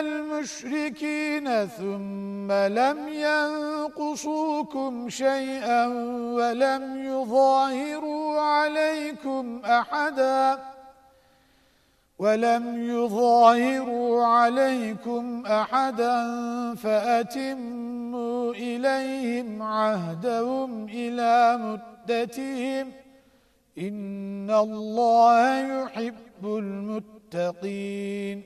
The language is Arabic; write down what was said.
المشركين ثم لم ينقصوكم شيئا ولم يظاهروا عليكم أحدا ولم يظاهروا عليكم أحدا فأتموا إليهم عهدهم إلى مدتهم إن الله يحب المتقين